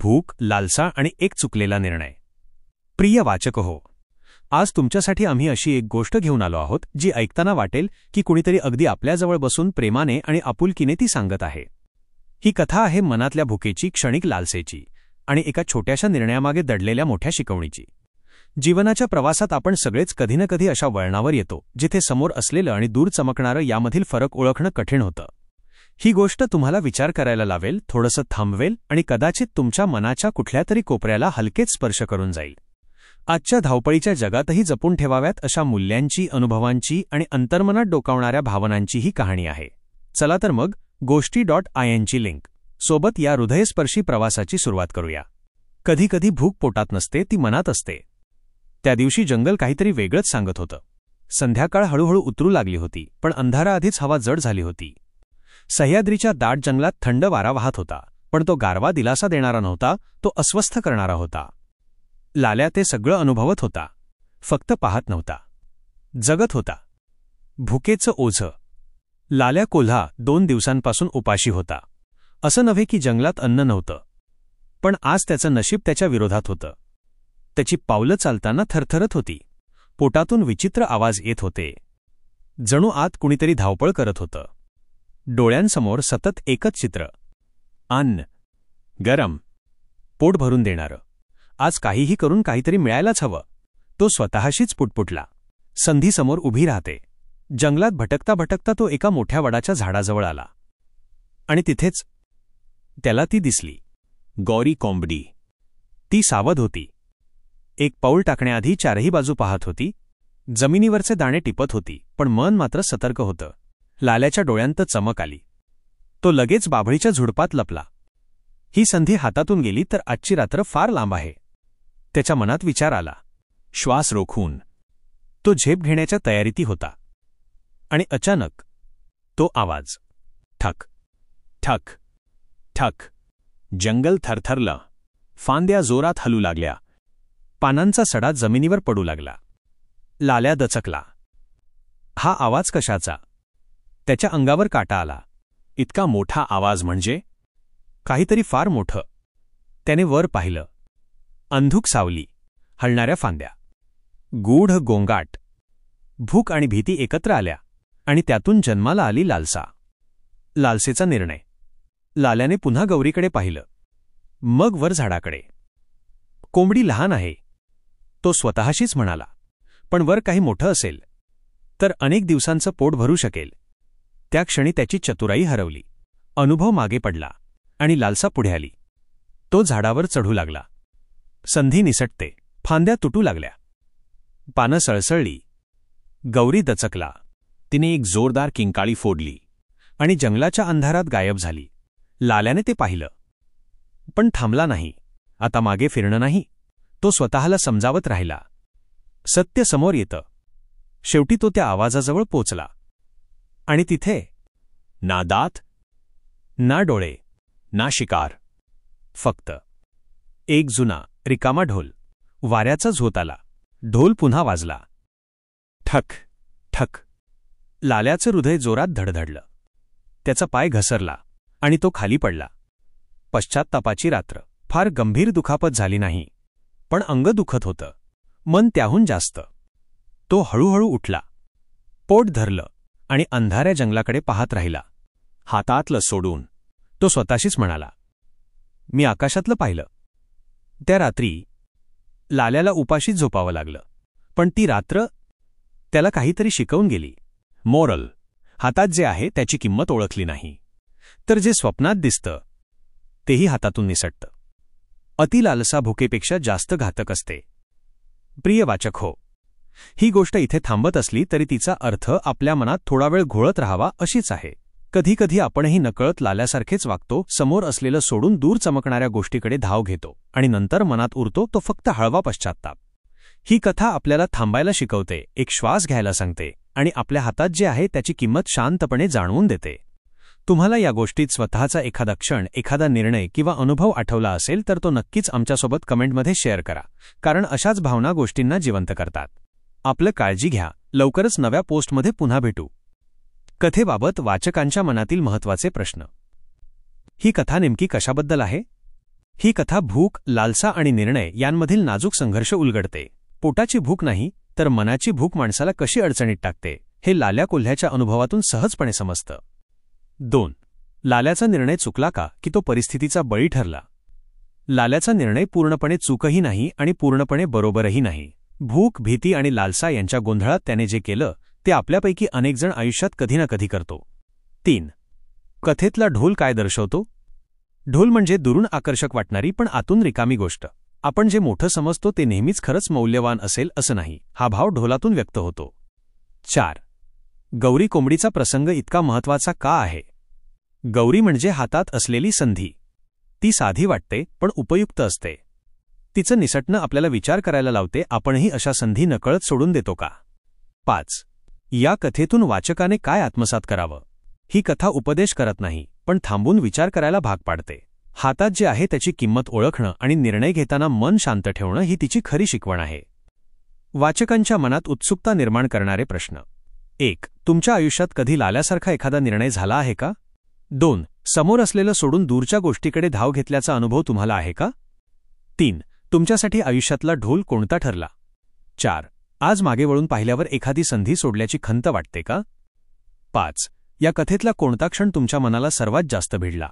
भूक लालसा आणि एक चुकलेला निर्णय. प्रिय वाचक हो आज तुमच्यासाठी आम्ही अशी एक गोष्ट घेऊन आलो आहोत जी ऐकताना वाटेल की कुणीतरी अगदी आपल्याजवळ बसून प्रेमाने आणि आपुलकीने ती सांगत आहे. ही कथा आहे मनातल्या भुकेची क्षणिक लालसेची आणि एका छोट्याशा निर्णयामागे दडलेल्या मोठ्या शिकवणीची. जीवनाच्या प्रवासात आपण सगळेच कधी ना कधी अशा वळणावर येतो जिथे समोर असलेलं आणि दूर चमकणारं यामधील फरक ओळखणं कठीण होतं. ही गोष्ट तुम्हाला विचार करायला लावेल थोडंसं थांबवेल आणि कदाचित तुमच्या मनाच्या कुठल्या तरी कोपऱ्याला हलकेच स्पर्श करून जाईल. आजच्या धावपळीच्या जगातही जपून ठेवाव्यात अशा मूल्यांची अनुभवांची आणि अंतर्मनात डोकावणाऱ्या भावनांची ही कहाणी आहे. चला तर मग गोष्टी डॉट आय एनची लिंक सोबत या हृदयस्पर्शी प्रवासाची सुरुवात करूया. कधीकधी भूक पोटात नसते ती मनात असते. त्या दिवशी जंगल काहीतरी वेगळंच सांगत होतं. संध्याकाळ हळूहळू उतरू लागली होती पण अंधाराआधीच हवा जड झाली होती. सह्याद्रीच्या दाट जंगलात थंड वारा वाहत होता पण तो गारवा दिलासा देणारा नव्हता तो अस्वस्थ करणारा होता. लाल्या ते सगळं अनुभवत होता. फक्त पाहत नव्हता. जगत होता. भुकेचं ओझं. लाल्या कोल्हा दोन दिवसांपासून उपाशी होता. असं नव्हे की जंगलात अन्न नव्हतं. पण आज त्याचं नशीब त्याच्या विरोधात होतं. त्याची पावलं चालताना थरथरत होती. पोटातून विचित्र आवाज येत होते. जणू आत कुणीतरी धावपळ करत होतं. डोळ्यांसमोर सतत एकच चित्र. अन्न. गरम. पोट भरून देणारं. आज काहीही करून काहीतरी मिळायलाच हवं. तो स्वतःशीच पुटपुटला. संधीसमोर उभी राहते. जंगलात भटकता भटकता तो एका मोठ्या वडाच्या झाडाजवळ आला. आणि तिथेच त्याला ती दिसली. गौरी कोंबडी. ती सावध होती. एक पाऊल टाकण्याआधी चारही बाजू पाहत होती. जमिनीवरचे दाणे टिपत होती पण मन मात्र सतर्क होतं. लाल्याच्या डोळ्यांत चमक आली. तो लगेच बाभळीच्या झुडपात लपला. ही संधी हातातून गेली तर आजची रात्र फार लांब आहे. त्याच्या मनात विचार आला. श्वास रोखून. तो झेप घेण्याच्या तयारीती होता. आणि अचानक तो आवाज. ठक. ठक. ठक. जंगल थरथरलं. फांद्या जोरात हलू लागल्या. पानांचा सडा जमिनीवर पडू लागला. लाल्या दचकला. हा आवाज कशाचा? त्याच्या अंगावर काटा आला. इतका मोठा आवाज म्हणजे काहीतरी फार मोठं. त्याने वर पाहिलं. अंधुक सावली. हलणाऱ्या फांद्या. गूढ गोंगाट. भूक आणि भीती एकत्र आल्या. आणि त्यातून जन्माला आली लालसा. लालसेचा निर्णय. लाल्याने पुन्हा गौरीकडे पाहिलं. मग वर झाडाकडे. कोंबडी लहान आहे. तो स्वतःशीच म्हणाला. पण वर काही मोठं असेल. तर अनेक दिवसांचं पोट भरू शकेल. त्या क्षणी त्याची चतुराई हरवली. अनुभव मागे पडला आणि लालसा पुढे आली. तो झाडावर चढू लागला. संधी निसटते. फांद्या तुटू लागल्या. पानं सळसळली. गौरी दचकला. तिने एक जोरदार किंकाळी फोडली आणि जंगलाच्या अंधारात गायब झाली. लाल्याने ते पाहिलं. पण थांबला नाही. आता मागे फिरणं नाही. तो स्वतःला समजावत राहिला. सत्य समोर येतं. शेवटी तो त्या आवाजाजवळ पोचला. आणि तिथे ना दात ना डोळे ना शिकार. फक्त एक जुना रिकामा ढोल. वाऱ्याचा झोत आला. ढोल पुन्हा वाजला. ठक ठक. लाल्याचं हृदय जोरात धडधडलं. त्याचा पाय घसरला आणि तो खाली पडला. पश्चात्तापाची रात्र. फार गंभीर दुखापत झाली नाही. पण अंग दुखत होतं. मन त्याहून जास्त. तो हळूहळू उठला. पोट धरलं. आणि अंधाऱ्या जंगलाकडे पाहत राहिला. हातातलं सोडून तो स्वतःशीच म्हणाला मी आकाशातलं पाहिलं. त्या रात्री लाल्याला उपाशीच झोपावं लागलं. पण ती रात्र त्याला काहीतरी शिकवून गेली. मोरल हातात जे आहे त्याची किंमत ओळखली नाही. तर जे स्वप्नात दिसतं तेही हातातून निसटतं. अतिलालसा भुकेपेक्षा जास्त घातक असते. प्रिय वाचक हो ही गोष्ट इथे थांबत असली तरी तिचा अर्थ आपल्या मनात थोडा वेळ घोळत राहावा अशीच आहे. कधीकधी आपणही नकळत लाल्यासारखेच वागतो समोर असलेलं सोडून दूर चमकणाऱ्या गोष्टीकडे धाव घेतो आणि नंतर मनात उरतो तो फक्त हळवा पश्चात्ताप. ही कथा आपल्याला थांबायला शिकवते एक श्वास घ्यायला सांगते आणि आपल्या हातात जे आहे त्याची किंमत शांतपणे जाणवून देते. तुम्हाला या गोष्टीत स्वतःचा एखादा क्षण एखादा निर्णय किंवा अनुभव आठवला असेल तर तो नक्कीच आमच्यासोबत कमेंटमध्ये शेअर करा कारण अशाच भावना गोष्टींना जिवंत करतात. आपलं काळजी घ्या. लवकरच नव्या पोस्टमध्ये पुन्हा भेटू. कथेबाबत वाचकांच्या मनातील महत्त्वाचे प्रश्न. ही कथा नेमकी कशाबद्दल आहे? ही कथा भूक लालसा आणि निर्णय यांमधील नाजूक संघर्ष उलगडते. पोटाची भूक नाही तर मनाची भूक माणसाला कशी अडचणीत टाकते हे लाल्या कोल्ह्याच्या अनुभवातून सहजपणे समजतं. दोन. लाल्याचा निर्णय चुकला का की तो परिस्थितीचा बळी ठरला? लाल्याचा निर्णय पूर्णपणे चूकही नाही आणि पूर्णपणे बरोबरही नाही. भूक भीती आणि लालसा यांच्या गोंधळात त्याने जे केलं ते आपल्यापैकी अनेकजण आयुष्यात कधी ना कधी करतो. तीन. कथेतला ढोल काय दर्शवतो? ढोल म्हणजे दुरून आकर्षक वाटणारी पण आतून रिकामी गोष्ट. आपण जे मोठं समजतो ते नेहमीच खरंच मौल्यवान असेल असं नाही हा भाव ढोलातून व्यक्त होतो. चार. गौरी कोंबडीचा प्रसंग इतका महत्त्वाचा का आहे? गौरी म्हणजे हातात असलेली संधी. ती साधी वाटते पण उपयुक्त असते. तिचं निसटणं आपल्याला विचार करायला लावते आपणही अशा संधी नकळत सोडून देतो का? पाच. या कथेतून वाचकाने काय आत्मसात करावं? ही कथा उपदेश करत नाही पण थांबून विचार करायला भाग पाडते. हातात जे आहे त्याची किंमत ओळखणं आणि निर्णय घेताना मन शांत ठेवणं ही तिची खरी शिकवण आहे. वाचकांच्या मनात उत्सुकता निर्माण करणारे प्रश्न. एक. तुमच्या आयुष्यात कधी लाल्यासारखा एखादा निर्णय झाला आहे का? दोन. समोर असलेलं सोडून दूरच्या गोष्टीकडे धाव घेतल्याचा अनुभव तुम्हाला आहे का? तीन. तुमच्यासाठी आयुष्यातला ढोल कोणता ठरला? चार. आज मागे वळून पाहिल्यावर एखादी संधी सोडल्याची खंत वाटते का? पाच. या कथेतला कोणता क्षण तुमच्या मनाला सर्वात जास्त भिडला?